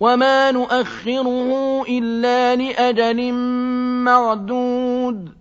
وَمَا نُؤَخِّرُهُ إِلَّا لِأَجَلٍ مَّعْدُودٍ